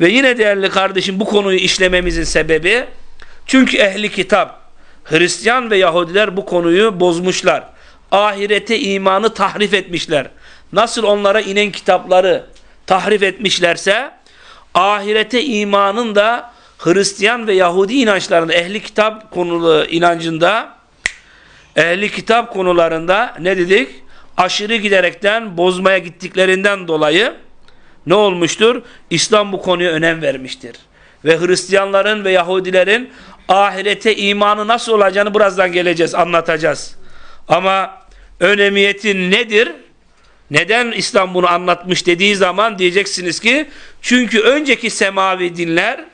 Ve yine değerli kardeşim bu konuyu işlememizin sebebi çünkü ehli kitap Hristiyan ve Yahudiler bu konuyu bozmuşlar. Ahirete imanı tahrif etmişler. Nasıl onlara inen kitapları tahrif etmişlerse ahirete imanın da Hristiyan ve Yahudi inançlarında ehli kitap konulu inancında ehli kitap konularında ne dedik? Aşırı giderekten bozmaya gittiklerinden dolayı ne olmuştur? İslam bu konuya önem vermiştir. Ve Hristiyanların ve Yahudilerin ahirete imanı nasıl olacağını birazdan geleceğiz, anlatacağız. Ama önemiyeti nedir? Neden İslam bunu anlatmış dediği zaman diyeceksiniz ki çünkü önceki semavi dinler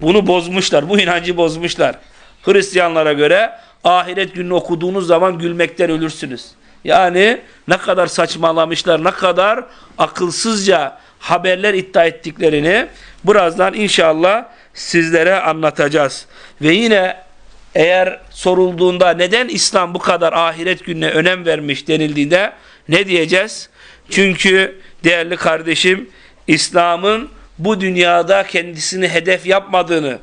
bunu bozmuşlar, bu inancı bozmuşlar. Hristiyanlara göre ahiret gününü okuduğunuz zaman gülmekten ölürsünüz. Yani ne kadar saçmalamışlar, ne kadar akılsızca haberler iddia ettiklerini birazdan inşallah sizlere anlatacağız. Ve yine eğer sorulduğunda neden İslam bu kadar ahiret gününe önem vermiş denildiğinde ne diyeceğiz? Çünkü değerli kardeşim İslam'ın bu dünyada kendisini hedef yapmadığını,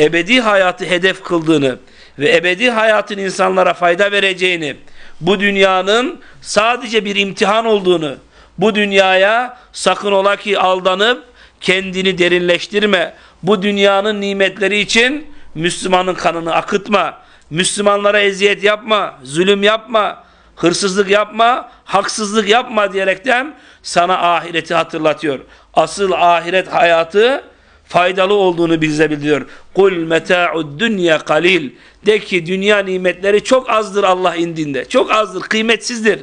ebedi hayatı hedef kıldığını ve ebedi hayatın insanlara fayda vereceğini, bu dünyanın sadece bir imtihan olduğunu, bu dünyaya sakın ola ki aldanıp kendini derinleştirme, bu dünyanın nimetleri için Müslümanın kanını akıtma, Müslümanlara eziyet yapma, zulüm yapma, hırsızlık yapma, haksızlık yapma diyerekten sana ahireti hatırlatıyor. Asıl ahiret hayatı faydalı olduğunu bize bildiriyor. Kul meta'ud dünya kalil. De ki dünya nimetleri çok azdır Allah indinde. Çok azdır, kıymetsizdir.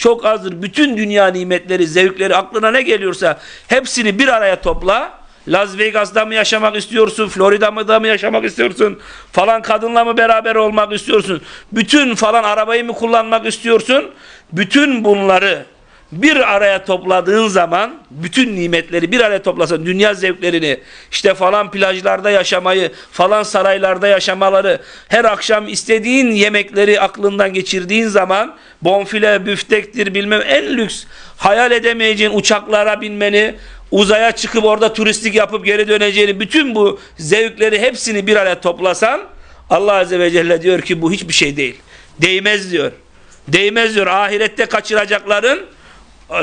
Çok azdır. Bütün dünya nimetleri, zevkleri aklına ne geliyorsa hepsini bir araya topla. Las Vegas'ta mı yaşamak istiyorsun? Florida'da mı yaşamak istiyorsun? Falan kadınla mı beraber olmak istiyorsun? Bütün falan arabayı mı kullanmak istiyorsun? Bütün bunları bir araya topladığın zaman bütün nimetleri bir araya toplasan dünya zevklerini işte falan plajlarda yaşamayı falan saraylarda yaşamaları her akşam istediğin yemekleri aklından geçirdiğin zaman bonfile büftektir bilmem en lüks hayal edemeyeceğin uçaklara binmeni uzaya çıkıp orada turistik yapıp geri döneceğini bütün bu zevkleri hepsini bir araya toplasan Allah Azze ve Celle diyor ki bu hiçbir şey değil. Değmez diyor. Değmez diyor. Ahirette kaçıracakların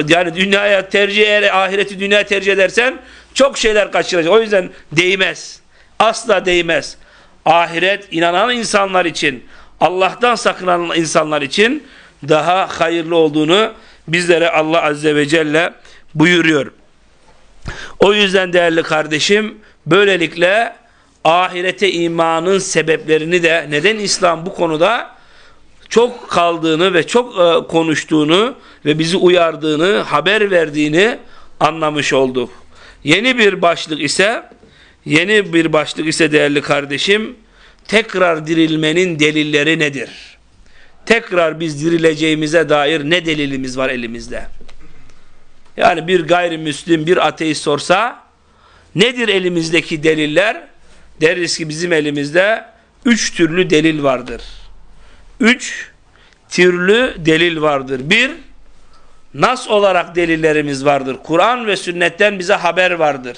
yani dünyaya tercih eğer ahireti dünyaya tercih edersen çok şeyler kaçıracak. O yüzden değmez. Asla değmez. Ahiret inanan insanlar için Allah'tan sakınan insanlar için daha hayırlı olduğunu bizlere Allah Azze ve Celle buyuruyor. O yüzden değerli kardeşim böylelikle ahirete imanın sebeplerini de neden İslam bu konuda çok kaldığını ve çok e, konuştuğunu ve bizi uyardığını, haber verdiğini anlamış olduk. Yeni bir başlık ise yeni bir başlık ise değerli kardeşim tekrar dirilmenin delilleri nedir? Tekrar biz dirileceğimize dair ne delilimiz var elimizde? Yani bir gayrimüslim, bir ateist sorsa nedir elimizdeki deliller? Deriz ki bizim elimizde üç türlü delil vardır. Üç türlü delil vardır. Bir, nas olarak delillerimiz vardır. Kur'an ve sünnetten bize haber vardır.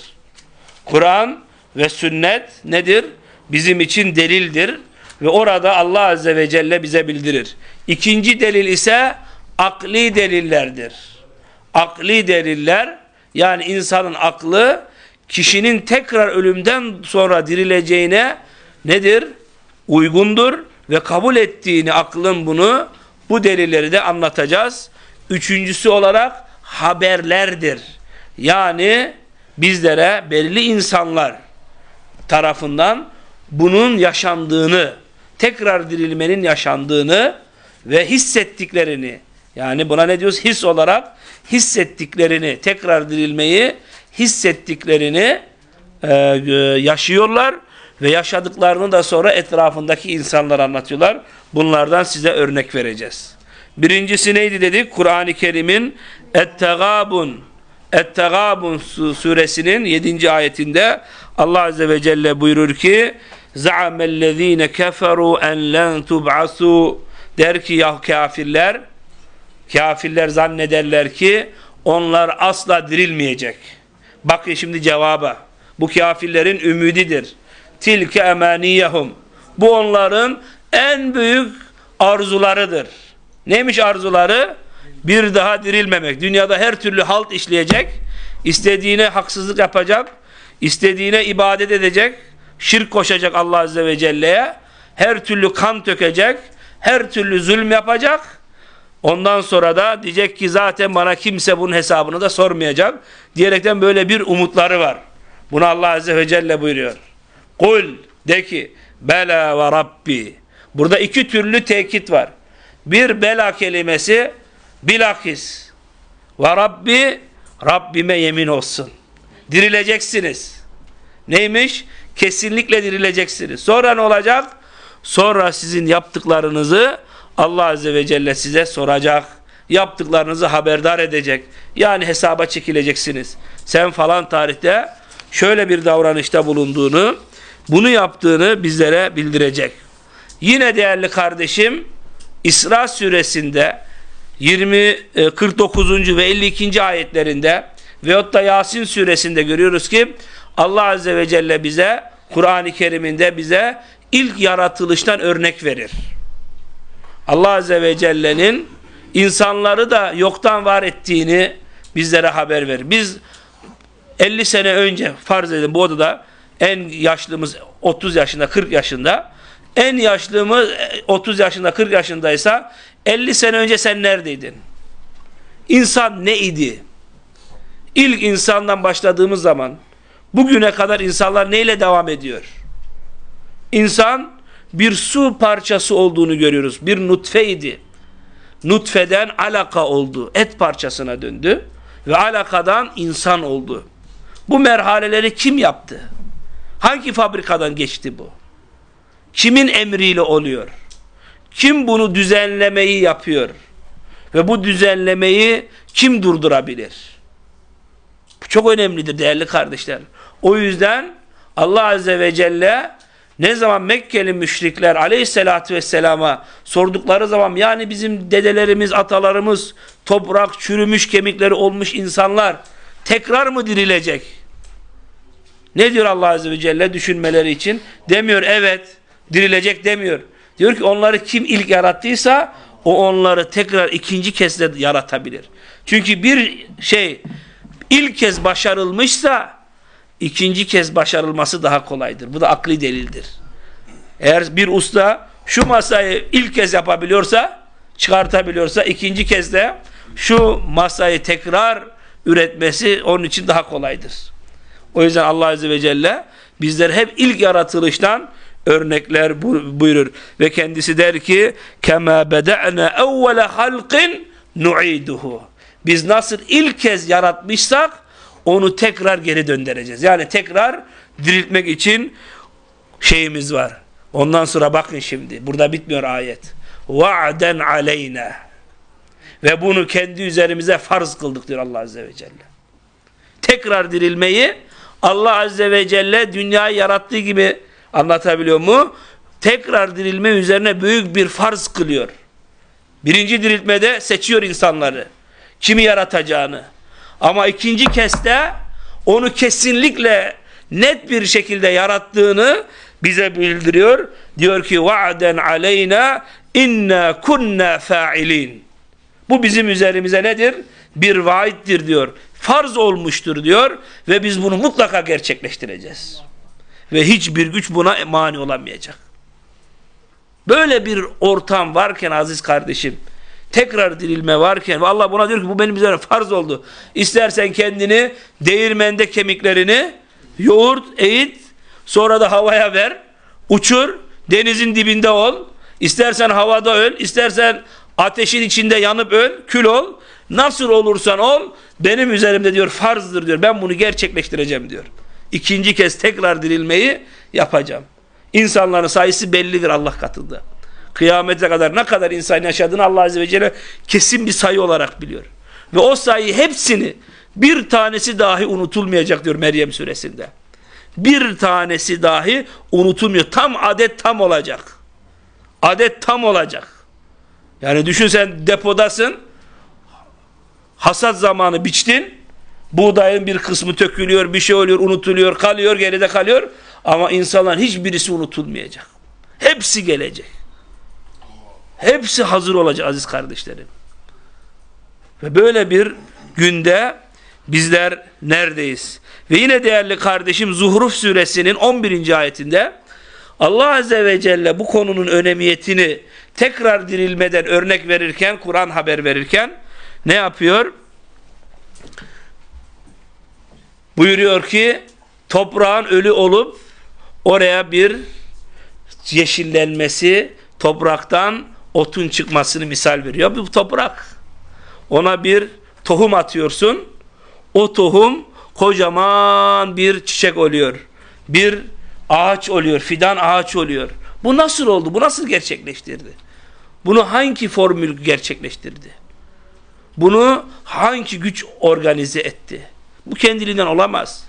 Kur'an ve sünnet nedir? Bizim için delildir. Ve orada Allah Azze ve Celle bize bildirir. İkinci delil ise akli delillerdir akli deliller yani insanın aklı kişinin tekrar ölümden sonra dirileceğine nedir? Uygundur ve kabul ettiğini aklın bunu bu delilleri de anlatacağız. Üçüncüsü olarak haberlerdir. Yani bizlere belli insanlar tarafından bunun yaşandığını, tekrar dirilmenin yaşandığını ve hissettiklerini yani buna ne diyoruz? His olarak hissettiklerini, tekrar dirilmeyi hissettiklerini e, e, yaşıyorlar ve yaşadıklarını da sonra etrafındaki insanlar anlatıyorlar. Bunlardan size örnek vereceğiz. Birincisi neydi dedik? Kur'an-ı Kerim'in Et-Tegabun Et-Tegabun suresinin 7. ayetinde Allah Azze ve Celle buyurur ki زَعَمَ keferu en len تُبْعَسُوا Der ki ya kafirler Kafirler zannederler ki onlar asla dirilmeyecek. Bakın şimdi cevaba. Bu kafirlerin ümididir. Tilke emaniyehum. Bu onların en büyük arzularıdır. Neymiş arzuları? Bir daha dirilmemek. Dünyada her türlü halt işleyecek. istediğine haksızlık yapacak. istediğine ibadet edecek. Şirk koşacak Allah Azze ve Celle'ye. Her türlü kan tökecek. Her türlü zulm yapacak. Ondan sonra da diyecek ki zaten bana kimse bunun hesabını da sormayacak. Diyerekten böyle bir umutları var. Bunu Allah Azze ve Celle buyuruyor. Kul de ki bela ve rabbi. Burada iki türlü tekit var. Bir bela kelimesi bilakis ve rabbi Rabbime yemin olsun. Dirileceksiniz. Neymiş? Kesinlikle dirileceksiniz. Sonra ne olacak? Sonra sizin yaptıklarınızı Allah Azze ve Celle size soracak. Yaptıklarınızı haberdar edecek. Yani hesaba çekileceksiniz. Sen falan tarihte şöyle bir davranışta bulunduğunu, bunu yaptığını bizlere bildirecek. Yine değerli kardeşim, İsra suresinde 20, 49. E, ve 52. ayetlerinde veyahut da Yasin suresinde görüyoruz ki Allah Azze ve Celle bize Kur'an-ı Kerim'inde bize ilk yaratılıştan örnek verir. Allah Azze ve Celle'nin insanları da yoktan var ettiğini bizlere haber verir. Biz 50 sene önce farz edin bu odada en yaşlımız 30 yaşında 40 yaşında en yaşlımız 30 yaşında 40 yaşındaysa 50 sene önce sen neredeydin? İnsan ne idi? İlk insandan başladığımız zaman bugüne kadar insanlar neyle devam ediyor? İnsan bir su parçası olduğunu görüyoruz. Bir nutfeydi. Nutfeden alaka oldu. Et parçasına döndü. Ve alakadan insan oldu. Bu merhaleleri kim yaptı? Hangi fabrikadan geçti bu? Kimin emriyle oluyor? Kim bunu düzenlemeyi yapıyor? Ve bu düzenlemeyi kim durdurabilir? Bu çok önemlidir değerli kardeşler. O yüzden Allah Azze ve Celle ne zaman Mekkeli müşrikler aleyhissalatü vesselama sordukları zaman yani bizim dedelerimiz, atalarımız toprak, çürümüş kemikleri olmuş insanlar tekrar mı dirilecek? Ne diyor Allah Azze ve Celle düşünmeleri için? Demiyor evet dirilecek demiyor. Diyor ki onları kim ilk yarattıysa o onları tekrar ikinci kez de yaratabilir. Çünkü bir şey ilk kez başarılmışsa ikinci kez başarılması daha kolaydır. Bu da akli delildir. Eğer bir usta şu masayı ilk kez yapabiliyorsa, çıkartabiliyorsa ikinci kez de şu masayı tekrar üretmesi onun için daha kolaydır. O yüzden Allah Azze ve Celle bizler hep ilk yaratılıştan örnekler buyurur. Ve kendisi der ki kema beda'na evvele halqin nu'iduhu. Biz nasıl ilk kez yaratmışsak onu tekrar geri döndüreceğiz. Yani tekrar diriltmek için şeyimiz var. Ondan sonra bakın şimdi. Burada bitmiyor ayet. Va'den aleyna. Ve bunu kendi üzerimize farz kıldık diyor Allah Azze ve Celle. Tekrar dirilmeyi Allah Azze ve Celle dünyayı yarattığı gibi anlatabiliyor mu? Tekrar dirilme üzerine büyük bir farz kılıyor. Birinci diriltmede seçiyor insanları. Kimi yaratacağını. Ama ikinci keste onu kesinlikle net bir şekilde yarattığını bize bildiriyor. Diyor ki va'den aleyna inna kunna fa'ilin. Bu bizim üzerimize nedir? Bir vaittir diyor. Farz olmuştur diyor ve biz bunu mutlaka gerçekleştireceğiz. Ve hiçbir güç buna mani olamayacak. Böyle bir ortam varken aziz kardeşim tekrar dirilme varken ve Allah buna diyor ki bu benim üzerine farz oldu. İstersen kendini değirmende kemiklerini yoğurt, eğit sonra da havaya ver, uçur, denizin dibinde ol. İstersen havada öl, istersen ateşin içinde yanıp öl, kül ol. Nasıl olursan ol, benim üzerimde diyor farzdır diyor. Ben bunu gerçekleştireceğim diyor. İkinci kez tekrar dirilmeyi yapacağım. İnsanların sayısı bellidir Allah katında. Kıyamete kadar ne kadar insan yaşadığını Allah Azze ve Celle kesin bir sayı olarak biliyor. Ve o sayı hepsini bir tanesi dahi unutulmayacak diyor Meryem suresinde. Bir tanesi dahi unutulmuyor. Tam adet tam olacak. Adet tam olacak. Yani düşün sen depodasın. Hasat zamanı biçtin. Buğdayın bir kısmı tökülüyor, bir şey oluyor, unutuluyor, kalıyor, geride kalıyor. Ama insanların hiçbirisi unutulmayacak. Hepsi gelecek. Hepsi hazır olacak aziz kardeşlerim. Ve böyle bir günde bizler neredeyiz? Ve yine değerli kardeşim Zuhruf suresinin 11. ayetinde Allah Azze ve Celle bu konunun önemiyetini tekrar dirilmeden örnek verirken, Kur'an haber verirken ne yapıyor? Buyuruyor ki toprağın ölü olup oraya bir yeşillenmesi, topraktan otun çıkmasını misal veriyor. Bu toprak. Ona bir tohum atıyorsun. O tohum kocaman bir çiçek oluyor. Bir ağaç oluyor, fidan ağaç oluyor. Bu nasıl oldu? Bu nasıl gerçekleştirdi? Bunu hangi formül gerçekleştirdi? Bunu hangi güç organize etti? Bu kendiliğinden olamaz.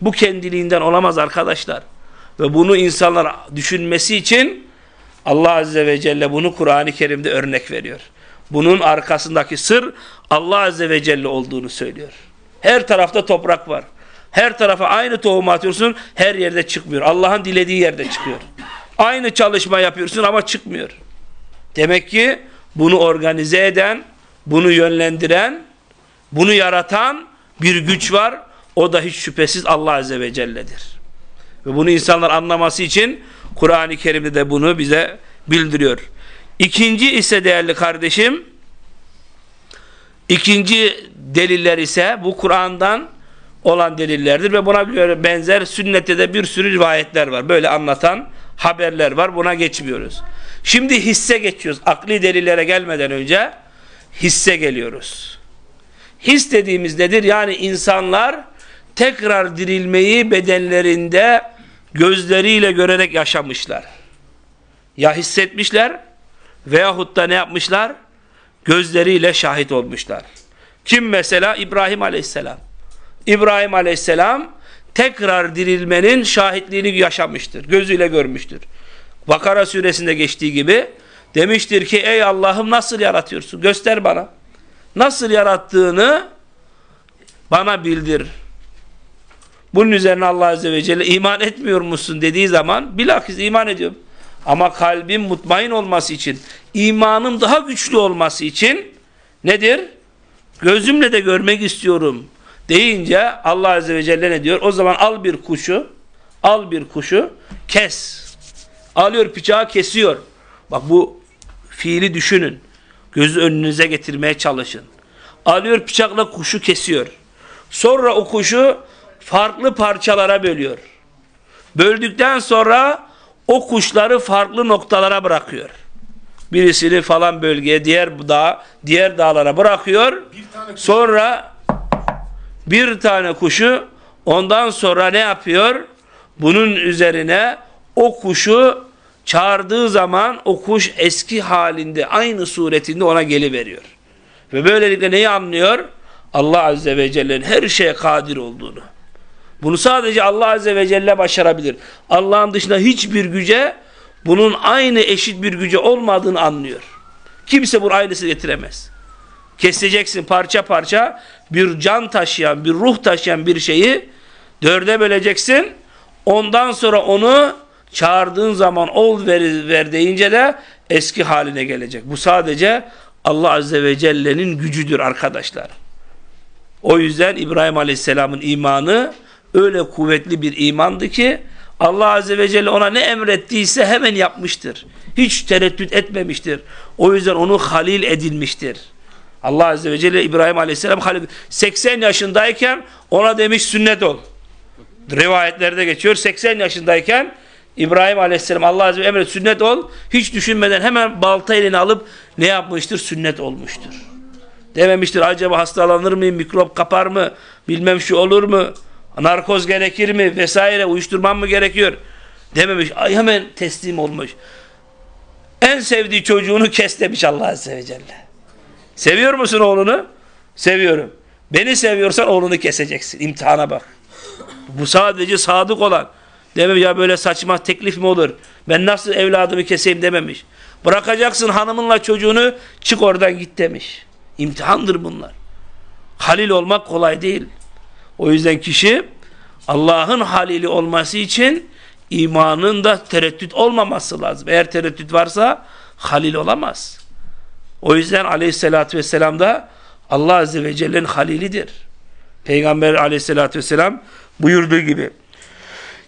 Bu kendiliğinden olamaz arkadaşlar. Ve bunu insanlar düşünmesi için Allah Azze ve Celle bunu Kur'an-ı Kerim'de örnek veriyor. Bunun arkasındaki sır Allah Azze ve Celle olduğunu söylüyor. Her tarafta toprak var. Her tarafa aynı tohumu atıyorsun, her yerde çıkmıyor. Allah'ın dilediği yerde çıkıyor. Aynı çalışma yapıyorsun ama çıkmıyor. Demek ki bunu organize eden, bunu yönlendiren, bunu yaratan bir güç var. O da hiç şüphesiz Allah Azze ve Celle'dir. Ve bunu insanlar anlaması için Kur'an-ı Kerim'de de bunu bize bildiriyor. İkinci ise değerli kardeşim, ikinci deliller ise bu Kur'an'dan olan delillerdir ve buna benzer sünnette de bir sürü rivayetler var. Böyle anlatan haberler var. Buna geçmiyoruz. Şimdi hisse geçiyoruz. Akli delillere gelmeden önce hisse geliyoruz. His dediğimiz nedir? Yani insanlar tekrar dirilmeyi bedenlerinde gözleriyle görerek yaşamışlar. Ya hissetmişler veyahut da ne yapmışlar? Gözleriyle şahit olmuşlar. Kim mesela? İbrahim Aleyhisselam. İbrahim Aleyhisselam tekrar dirilmenin şahitliğini yaşamıştır. Gözüyle görmüştür. Bakara suresinde geçtiği gibi demiştir ki ey Allah'ım nasıl yaratıyorsun? Göster bana. Nasıl yarattığını bana bildir. Bunun üzerine Allah Azze ve Celle iman etmiyor musun dediği zaman bilakis iman ediyorum. Ama kalbim mutmain olması için, imanım daha güçlü olması için nedir? Gözümle de görmek istiyorum deyince Allah Azze ve Celle ne diyor? O zaman al bir kuşu, al bir kuşu, kes. Alıyor bıçağı kesiyor. Bak bu fiili düşünün. Gözü önünüze getirmeye çalışın. Alıyor bıçakla kuşu kesiyor. Sonra o kuşu farklı parçalara bölüyor. Böldükten sonra o kuşları farklı noktalara bırakıyor. Birisini falan bölgeye, diğer dağ, diğer dağlara bırakıyor. Sonra bir tane kuşu ondan sonra ne yapıyor? Bunun üzerine o kuşu çağırdığı zaman o kuş eski halinde aynı suretinde ona geliveriyor. Ve böylelikle neyi anlıyor? Allah Azze ve Celle'nin her şeye kadir olduğunu. Bunu sadece Allah Azze ve Celle başarabilir. Allah'ın dışında hiçbir güce bunun aynı eşit bir güce olmadığını anlıyor. Kimse bunu aynısı getiremez. Keseceksin parça parça bir can taşıyan, bir ruh taşıyan bir şeyi dörde böleceksin. Ondan sonra onu çağırdığın zaman ol ver, ver deyince de eski haline gelecek. Bu sadece Allah Azze ve Celle'nin gücüdür arkadaşlar. O yüzden İbrahim Aleyhisselam'ın imanı öyle kuvvetli bir imandı ki Allah Azze ve Celle ona ne emrettiyse hemen yapmıştır. Hiç tereddüt etmemiştir. O yüzden onu halil edilmiştir. Allah Azze ve Celle İbrahim Aleyhisselam 80 yaşındayken ona demiş sünnet ol. Rivayetlerde geçiyor. 80 yaşındayken İbrahim Aleyhisselam Allah Azze ve emret sünnet ol. Hiç düşünmeden hemen balta elini alıp ne yapmıştır? Sünnet olmuştur. Dememiştir acaba hastalanır mıyım? Mikrop kapar mı? Bilmem şu olur mu? Narkoz gerekir mi? Vesaire uyuşturmam mı gerekiyor? Dememiş. Ay hemen teslim olmuş. En sevdiği çocuğunu kes demiş Allah Azze ve Celle. Seviyor musun oğlunu? Seviyorum. Beni seviyorsan oğlunu keseceksin. İmtihana bak. Bu sadece sadık olan. Dememiş ya böyle saçma teklif mi olur? Ben nasıl evladımı keseyim dememiş. Bırakacaksın hanımınla çocuğunu çık oradan git demiş. İmtihandır bunlar. Halil olmak kolay değil. O yüzden kişi Allah'ın halili olması için imanında tereddüt olmaması lazım. Eğer tereddüt varsa halil olamaz. O yüzden aleyhissalatü vesselam da Allah azze ve celle'nin halilidir. Peygamber aleyhissalatü vesselam buyurduğu gibi.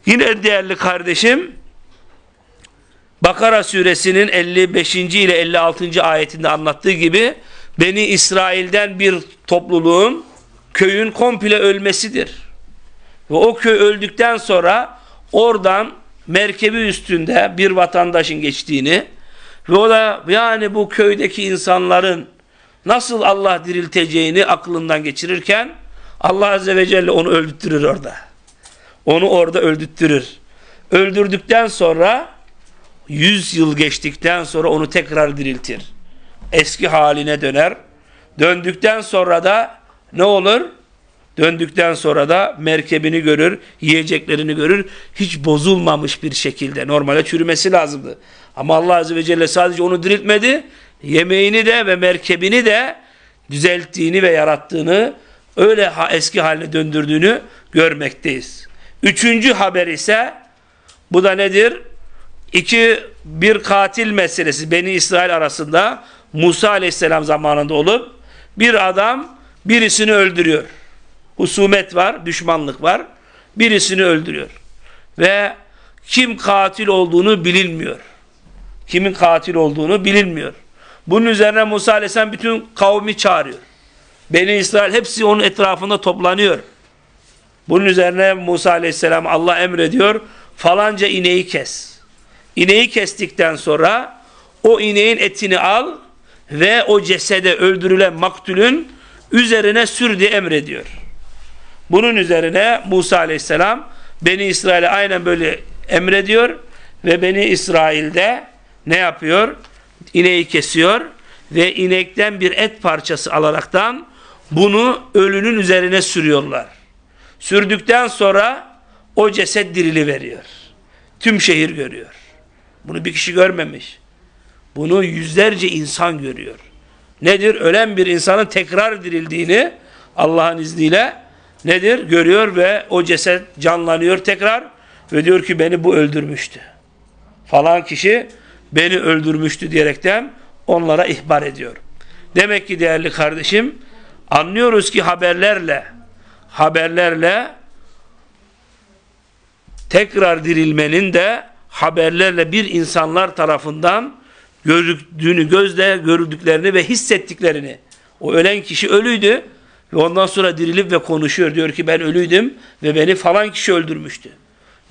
Yine değerli kardeşim Bakara suresinin 55. ile 56. ayetinde anlattığı gibi Beni İsrail'den bir topluluğun köyün komple ölmesidir. Ve o köy öldükten sonra oradan merkebi üstünde bir vatandaşın geçtiğini ve o da yani bu köydeki insanların nasıl Allah dirilteceğini aklından geçirirken Allah Azze ve Celle onu öldürtürür orada. Onu orada öldürtürür. Öldürdükten sonra 100 yıl geçtikten sonra onu tekrar diriltir. Eski haline döner. Döndükten sonra da ne olur? Döndükten sonra da merkebini görür, yiyeceklerini görür. Hiç bozulmamış bir şekilde. Normalde çürümesi lazımdı. Ama Allah Azze ve Celle sadece onu diriltmedi. Yemeğini de ve merkebini de düzelttiğini ve yarattığını, öyle eski haline döndürdüğünü görmekteyiz. Üçüncü haber ise bu da nedir? İki, bir katil meselesi Beni İsrail arasında Musa aleyhisselam zamanında olup bir adam birisini öldürüyor. Husumet var, düşmanlık var. Birisini öldürüyor. Ve kim katil olduğunu bilinmiyor. Kimin katil olduğunu bilinmiyor. Bunun üzerine Musa aleyhisselam bütün kavmi çağırıyor. Beni İsrail hepsi onun etrafında toplanıyor. Bunun üzerine Musa aleyhisselam Allah emrediyor. Falanca ineği kes. İneği kestikten sonra o ineğin etini al ve o cesede öldürülen maktulün üzerine sür diye emrediyor. Bunun üzerine Musa aleyhisselam Beni İsrail'e aynen böyle emrediyor ve Beni İsrail'de ne yapıyor? İneği kesiyor ve inekten bir et parçası alaraktan bunu ölünün üzerine sürüyorlar. Sürdükten sonra o ceset dirili veriyor. Tüm şehir görüyor. Bunu bir kişi görmemiş. Bunu yüzlerce insan görüyor. Nedir? Ölen bir insanın tekrar dirildiğini Allah'ın izniyle nedir? Görüyor ve o ceset canlanıyor tekrar ve diyor ki beni bu öldürmüştü. Falan kişi beni öldürmüştü diyerekten onlara ihbar ediyor. Demek ki değerli kardeşim anlıyoruz ki haberlerle haberlerle tekrar dirilmenin de haberlerle bir insanlar tarafından gördüğünü gözle gördüklerini ve hissettiklerini. O ölen kişi ölüydü ve ondan sonra dirilip ve konuşuyor. Diyor ki ben ölüydüm ve beni falan kişi öldürmüştü.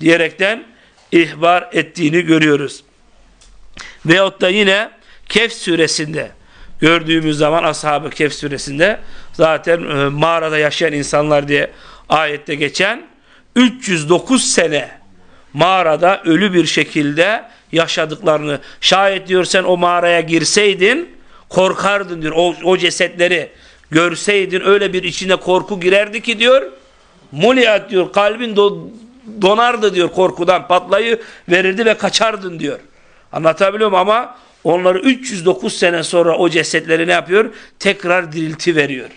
diyerekten ihbar ettiğini görüyoruz. Veyahut da yine Kehf suresinde gördüğümüz zaman ashab-ı Kehf suresinde zaten e, mağarada yaşayan insanlar diye ayette geçen 309 sene mağarada ölü bir şekilde yaşadıklarını şayet diyor sen o mağaraya girseydin korkardın diyor. O, o cesetleri görseydin öyle bir içine korku girerdi ki diyor muliyat diyor kalbin do, donardı diyor korkudan patlayı verirdi ve kaçardın diyor. Anlatabiliyor muyum? Ama onları 309 sene sonra o cesetleri ne yapıyor tekrar dirilti veriyor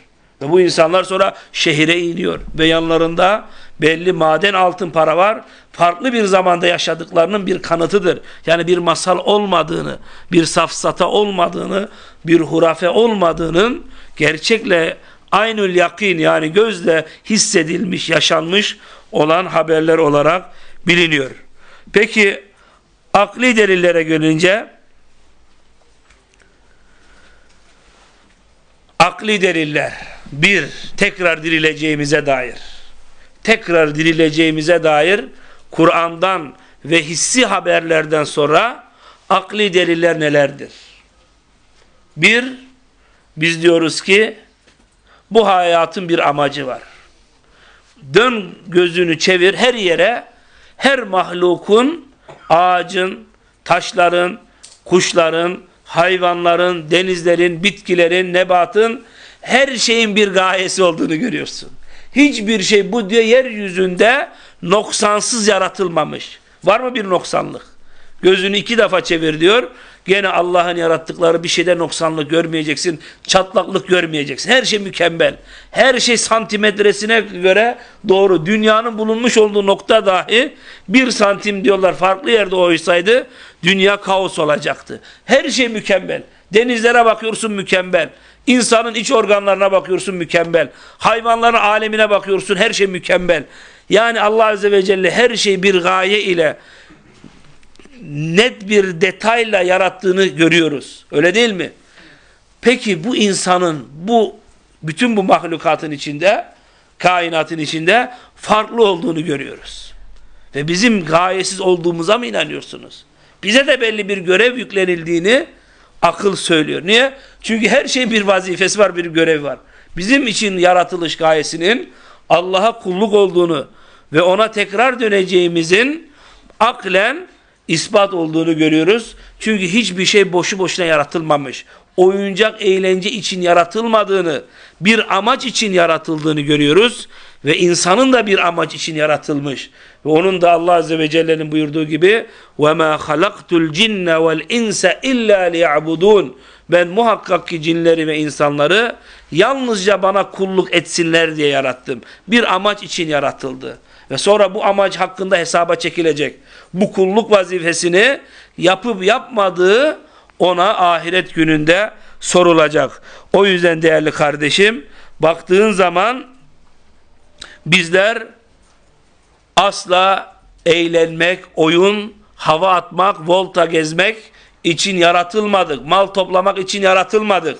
ve bu insanlar sonra şehire iniyor ve yanlarında belli maden altın para var. Farklı bir zamanda yaşadıklarının bir kanıtıdır. Yani bir masal olmadığını, bir safsata olmadığını, bir hurafe olmadığının gerçekle aynül yakin yani gözle hissedilmiş, yaşanmış olan haberler olarak biliniyor. Peki akli delillere gelince akli deliller bir tekrar dirileceğimize dair tekrar dirileceğimize dair Kur'an'dan ve hissi haberlerden sonra akli deliller nelerdir? Bir, biz diyoruz ki bu hayatın bir amacı var. Dön gözünü çevir her yere, her mahlukun, ağacın, taşların, kuşların, hayvanların, denizlerin, bitkilerin, nebatın her şeyin bir gayesi olduğunu görüyorsun. Hiçbir şey bu diye yeryüzünde noksansız yaratılmamış. Var mı bir noksanlık? Gözünü iki defa çevir diyor. Gene Allah'ın yarattıkları bir şeyde noksanlık görmeyeceksin. Çatlaklık görmeyeceksin. Her şey mükemmel. Her şey santimetresine göre doğru. Dünyanın bulunmuş olduğu nokta dahi bir santim diyorlar farklı yerde oysaydı dünya kaos olacaktı. Her şey mükemmel. Denizlere bakıyorsun mükemmel. İnsanın iç organlarına bakıyorsun mükemmel. Hayvanların alemine bakıyorsun her şey mükemmel. Yani Allah Azze ve Celle her şeyi bir gaye ile net bir detayla yarattığını görüyoruz. Öyle değil mi? Peki bu insanın bu bütün bu mahlukatın içinde kainatın içinde farklı olduğunu görüyoruz. Ve bizim gayesiz olduğumuza mı inanıyorsunuz? Bize de belli bir görev yüklenildiğini akıl söylüyor. Niye? Çünkü her şeyin bir vazifesi var, bir görevi var. Bizim için yaratılış gayesinin Allah'a kulluk olduğunu ve ona tekrar döneceğimizin aklen ispat olduğunu görüyoruz. Çünkü hiçbir şey boşu boşuna yaratılmamış. Oyuncak eğlence için yaratılmadığını, bir amaç için yaratıldığını görüyoruz. Ve insanın da bir amaç için yaratılmış. Ve onun da Allah Azze ve Celle'nin buyurduğu gibi وَمَا خَلَقْتُ الْجِنَّ وَالْاِنْسَ اِلَّا لِيَعْبُدُونَ Ben muhakkak ki cinleri ve insanları yalnızca bana kulluk etsinler diye yarattım. Bir amaç için yaratıldı. Ve sonra bu amaç hakkında hesaba çekilecek. Bu kulluk vazifesini yapıp yapmadığı ona ahiret gününde sorulacak. O yüzden değerli kardeşim baktığın zaman bizler asla eğlenmek, oyun, hava atmak, volta gezmek için yaratılmadık. Mal toplamak için yaratılmadık.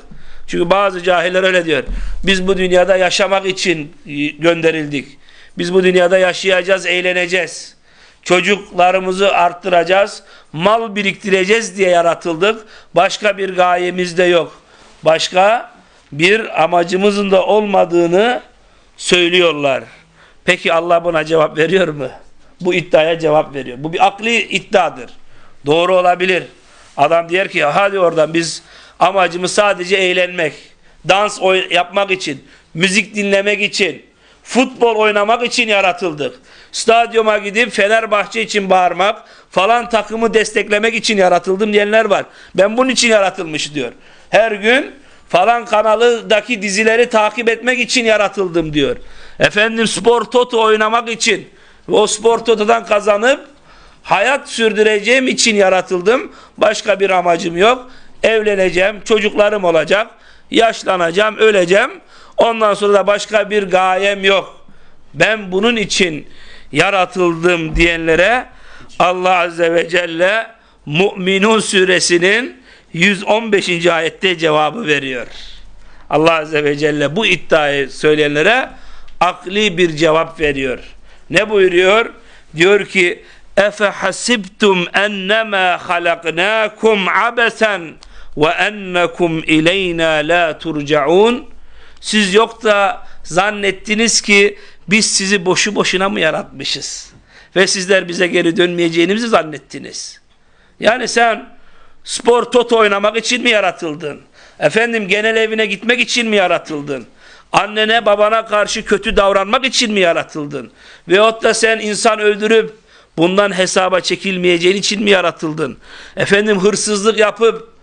Çünkü bazı cahiller öyle diyor. Biz bu dünyada yaşamak için gönderildik. Biz bu dünyada yaşayacağız, eğleneceğiz. Çocuklarımızı arttıracağız, mal biriktireceğiz diye yaratıldık. Başka bir gayemiz de yok. Başka bir amacımızın da olmadığını söylüyorlar. Peki Allah buna cevap veriyor mu? Bu iddiaya cevap veriyor. Bu bir akli iddiadır. Doğru olabilir. Adam diyor ki hadi oradan biz amacımız sadece eğlenmek, dans yapmak için, müzik dinlemek için, futbol oynamak için yaratıldık. Stadyuma gidip Fenerbahçe için bağırmak, falan takımı desteklemek için yaratıldım diyenler var. Ben bunun için yaratılmış diyor. Her gün falan kanalıdaki dizileri takip etmek için yaratıldım diyor. Efendim spor toto oynamak için o spor totodan kazanıp hayat sürdüreceğim için yaratıldım. Başka bir amacım yok. Evleneceğim, çocuklarım olacak, yaşlanacağım, öleceğim. Ondan sonra da başka bir gayem yok. Ben bunun için yaratıldım diyenlere Allah Azze ve Celle Mu'minun suresinin 115. ayette cevabı veriyor. Allah Azze ve Celle bu iddiayı söyleyenlere akli bir cevap veriyor. Ne buyuruyor? Diyor ki Efe hasibtum ennema halaknakum abesen ve ennekum ileyna la turcaun Siz yok da zannettiniz ki biz sizi boşu boşuna mı yaratmışız? Ve sizler bize geri dönmeyeceğinizi zannettiniz. Yani sen spor toto oynamak için mi yaratıldın? Efendim genel evine gitmek için mi yaratıldın? Annene babana karşı kötü davranmak için mi yaratıldın? Veyahut da sen insan öldürüp bundan hesaba çekilmeyeceğin için mi yaratıldın? Efendim hırsızlık yapıp,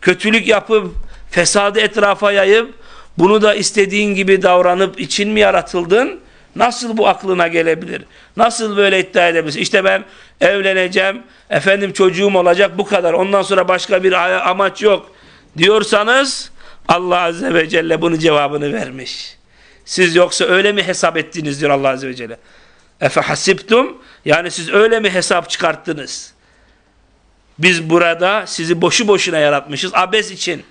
kötülük yapıp, fesadı etrafa yayıp, bunu da istediğin gibi davranıp için mi yaratıldın? Nasıl bu aklına gelebilir? Nasıl böyle iddia edebilirsin? İşte ben evleneceğim, efendim çocuğum olacak bu kadar. Ondan sonra başka bir amaç yok diyorsanız Allah Azze ve Celle bunun cevabını vermiş. Siz yoksa öyle mi hesap ettiniz diyor Allah Azze ve Celle. Efe hasiptum yani siz öyle mi hesap çıkarttınız? Biz burada sizi boşu boşuna yaratmışız. Abes için,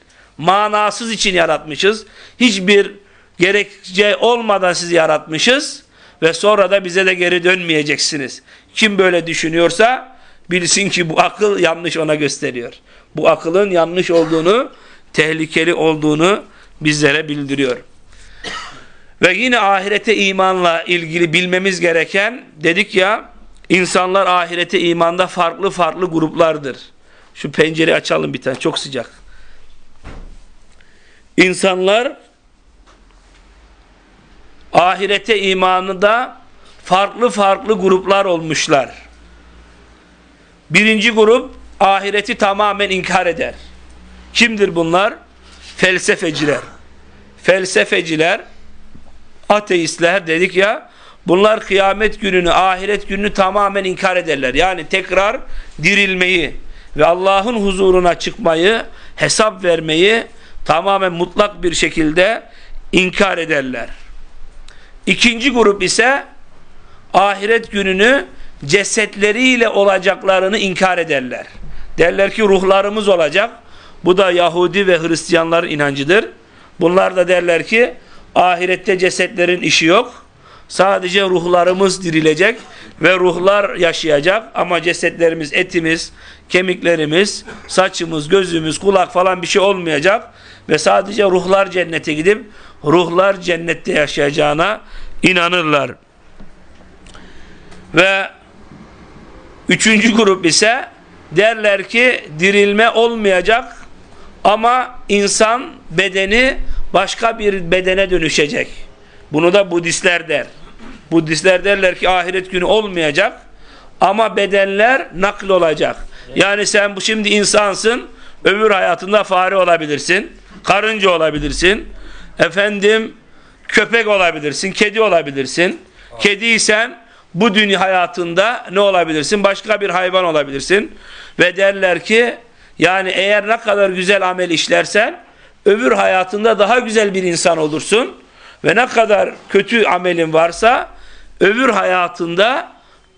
manasız için yaratmışız. Hiçbir gerekçe olmadan sizi yaratmışız. Ve sonra da bize de geri dönmeyeceksiniz. Kim böyle düşünüyorsa bilsin ki bu akıl yanlış ona gösteriyor. Bu akılın yanlış olduğunu tehlikeli olduğunu bizlere bildiriyor. Ve yine ahirete imanla ilgili bilmemiz gereken dedik ya insanlar ahirete imanda farklı farklı gruplardır. Şu pencereyi açalım bir tane çok sıcak. İnsanlar ahirete imanında farklı farklı gruplar olmuşlar. Birinci grup ahireti tamamen inkar eder. Kimdir bunlar? Felsefeciler. Felsefeciler, ateistler dedik ya, bunlar kıyamet gününü, ahiret gününü tamamen inkar ederler. Yani tekrar dirilmeyi ve Allah'ın huzuruna çıkmayı, hesap vermeyi tamamen mutlak bir şekilde inkar ederler. İkinci grup ise ahiret gününü cesetleriyle olacaklarını inkar ederler. Derler ki ruhlarımız olacak. Bu da Yahudi ve Hristiyanların inancıdır. Bunlar da derler ki ahirette cesetlerin işi yok. Sadece ruhlarımız dirilecek ve ruhlar yaşayacak ama cesetlerimiz, etimiz, kemiklerimiz, saçımız, gözümüz, kulak falan bir şey olmayacak ve sadece ruhlar cennete gidip ruhlar cennette yaşayacağına inanırlar. Ve üçüncü grup ise derler ki dirilme olmayacak ama insan bedeni başka bir bedene dönüşecek. Bunu da Budistler der. Budistler derler ki ahiret günü olmayacak ama bedenler nakl olacak. Yani sen bu şimdi insansın, ömür hayatında fare olabilirsin, karınca olabilirsin, efendim köpek olabilirsin, kedi olabilirsin. Kediysen bu dünya hayatında ne olabilirsin? Başka bir hayvan olabilirsin. Ve derler ki yani eğer ne kadar güzel amel işlersen öbür hayatında daha güzel bir insan olursun. Ve ne kadar kötü amelin varsa öbür hayatında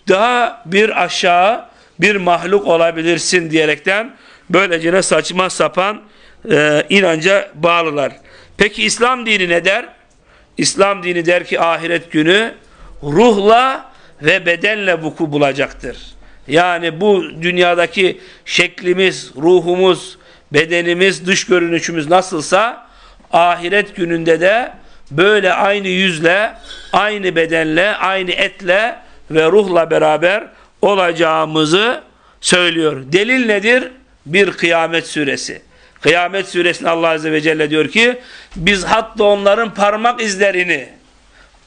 daha bir aşağı bir mahluk olabilirsin diyerekten böylece saçma sapan e, inanca bağlılar. Peki İslam dini ne der? İslam dini der ki ahiret günü ruhla ve bedenle vuku bulacaktır. Yani bu dünyadaki şeklimiz, ruhumuz, bedenimiz, dış görünüşümüz nasılsa ahiret gününde de böyle aynı yüzle, aynı bedenle, aynı etle ve ruhla beraber olacağımızı söylüyor. Delil nedir? Bir kıyamet suresi. Kıyamet suresinde Allah Azze ve Celle diyor ki biz hatta onların parmak izlerini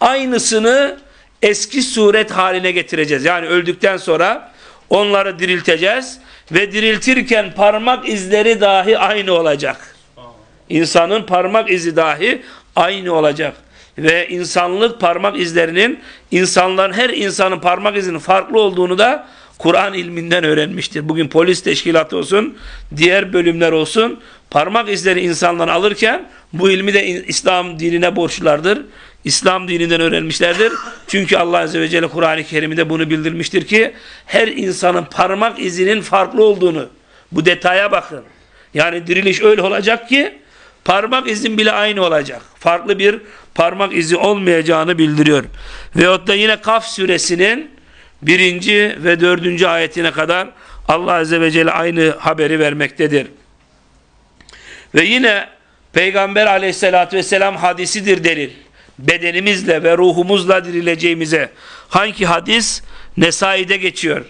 aynısını eski suret haline getireceğiz. Yani öldükten sonra onları dirilteceğiz ve diriltirken parmak izleri dahi aynı olacak. İnsanın parmak izi dahi aynı olacak. Ve insanlık parmak izlerinin insanların her insanın parmak izinin farklı olduğunu da Kur'an ilminden öğrenmiştir. Bugün polis teşkilatı olsun, diğer bölümler olsun parmak izleri insanlar alırken bu ilmi de İslam dinine borçlulardır. İslam dininden öğrenmişlerdir. Çünkü Allah Azze ve Celle Kur'an-ı Kerim'de bunu bildirmiştir ki her insanın parmak izinin farklı olduğunu bu detaya bakın. Yani diriliş öyle olacak ki parmak izin bile aynı olacak. Farklı bir parmak izi olmayacağını bildiriyor. Veyahut da yine Kaf suresinin birinci ve dördüncü ayetine kadar Allah Azze ve Celle aynı haberi vermektedir. Ve yine Peygamber aleyhissalatü vesselam hadisidir delil. Bedenimizle ve ruhumuzla dirileceğimize. Hangi hadis? Nesai'de geçiyor.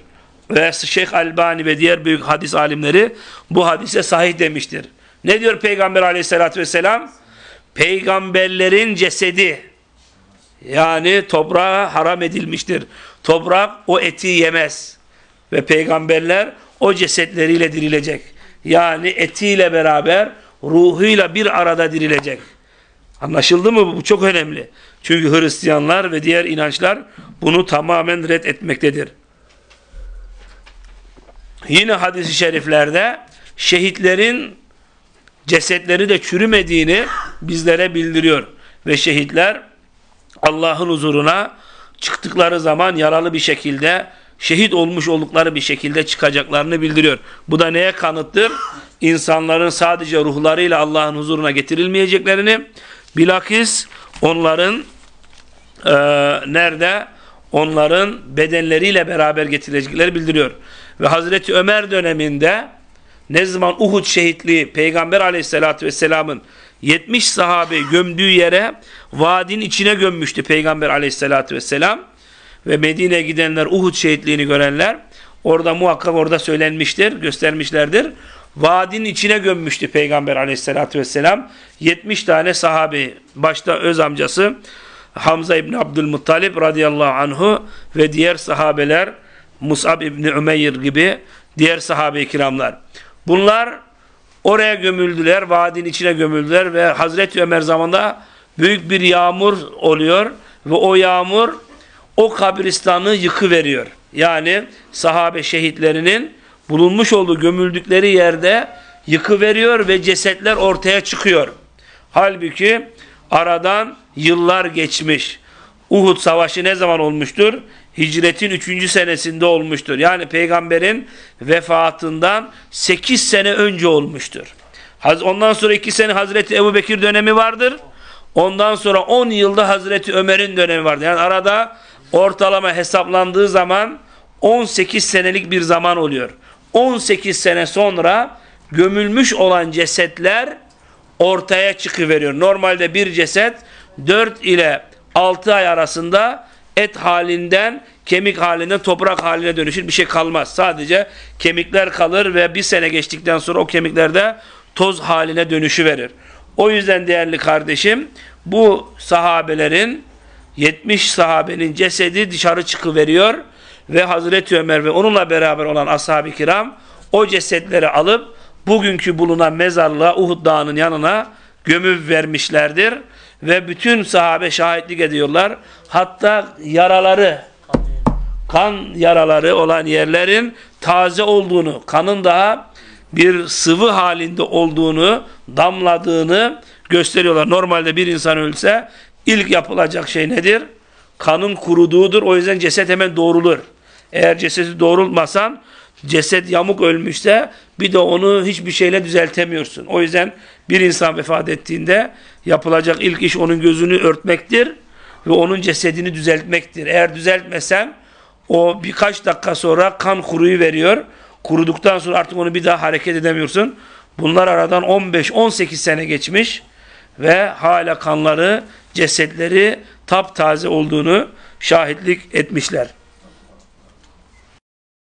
Ve Şeyh Albani ve diğer büyük hadis alimleri bu hadise sahih demiştir. Ne diyor Peygamber aleyhissalatü vesselam? Peygamberlerin cesedi yani toprağa haram edilmiştir. Toprak o eti yemez. Ve peygamberler o cesetleriyle dirilecek. Yani etiyle beraber ruhuyla bir arada dirilecek. Anlaşıldı mı? Bu çok önemli. Çünkü Hristiyanlar ve diğer inançlar bunu tamamen red etmektedir. Yine hadis-i şeriflerde şehitlerin cesetleri de çürümediğini bizlere bildiriyor. Ve şehitler Allah'ın huzuruna çıktıkları zaman yaralı bir şekilde şehit olmuş oldukları bir şekilde çıkacaklarını bildiriyor. Bu da neye kanıttır? İnsanların sadece ruhlarıyla Allah'ın huzuruna getirilmeyeceklerini bilakis onların e, nerede? Onların bedenleriyle beraber getirecekleri bildiriyor. Ve Hazreti Ömer döneminde ne zaman Uhud şehitliği Peygamber aleyhissalatü vesselamın 70 sahabe gömdüğü yere vadinin içine gömmüştü Peygamber aleyhissalatü vesselam. Ve Medine'ye gidenler Uhud şehitliğini görenler orada muhakkak orada söylenmiştir, göstermişlerdir. Vadinin içine gömmüştü Peygamber aleyhissalatü vesselam. 70 tane sahabe başta öz amcası Hamza İbni Abdülmuttalip radıyallahu anhu ve diğer sahabeler Musab İbni Ümeyr gibi diğer sahabe-i kiramlar. Bunlar oraya gömüldüler, vadinin içine gömüldüler ve Hazreti Ömer zamanında büyük bir yağmur oluyor ve o yağmur o kabristanı yıkıveriyor. Yani sahabe şehitlerinin bulunmuş olduğu gömüldükleri yerde yıkıveriyor ve cesetler ortaya çıkıyor. Halbuki aradan yıllar geçmiş. Uhud savaşı ne zaman olmuştur? Hicretin 3. senesinde olmuştur. Yani peygamberin vefatından 8 sene önce olmuştur. Ondan sonra 2 sene Hazreti Ebu Bekir dönemi vardır. Ondan sonra 10 yılda Hazreti Ömer'in dönemi vardır. Yani arada ortalama hesaplandığı zaman 18 senelik bir zaman oluyor. 18 sene sonra gömülmüş olan cesetler ortaya çıkıveriyor. Normalde bir ceset 4 ile 6 ay arasında et halinden kemik halinden toprak haline dönüşür. Bir şey kalmaz. Sadece kemikler kalır ve bir sene geçtikten sonra o kemiklerde toz haline dönüşü verir. O yüzden değerli kardeşim bu sahabelerin 70 sahabenin cesedi dışarı çıkıveriyor ve Hazreti Ömer ve onunla beraber olan ashab-ı kiram o cesetleri alıp bugünkü bulunan mezarlığa Uhud Dağı'nın yanına gömüp vermişlerdir. Ve bütün sahabe şahitlik ediyorlar. Hatta yaraları, kan yaraları olan yerlerin taze olduğunu, kanın daha bir sıvı halinde olduğunu, damladığını gösteriyorlar. Normalde bir insan ölse ilk yapılacak şey nedir? Kanın kuruduğudur. O yüzden ceset hemen doğrulur. Eğer cesedi doğrulmasan ceset yamuk ölmüşse bir de onu hiçbir şeyle düzeltemiyorsun. O yüzden bir insan vefat ettiğinde yapılacak ilk iş onun gözünü örtmektir ve onun cesedini düzeltmektir. Eğer düzeltmesen o birkaç dakika sonra kan kuruyu veriyor. Kuruduktan sonra artık onu bir daha hareket edemiyorsun. Bunlar aradan 15-18 sene geçmiş ve hala kanları, cesetleri taptaze olduğunu şahitlik etmişler.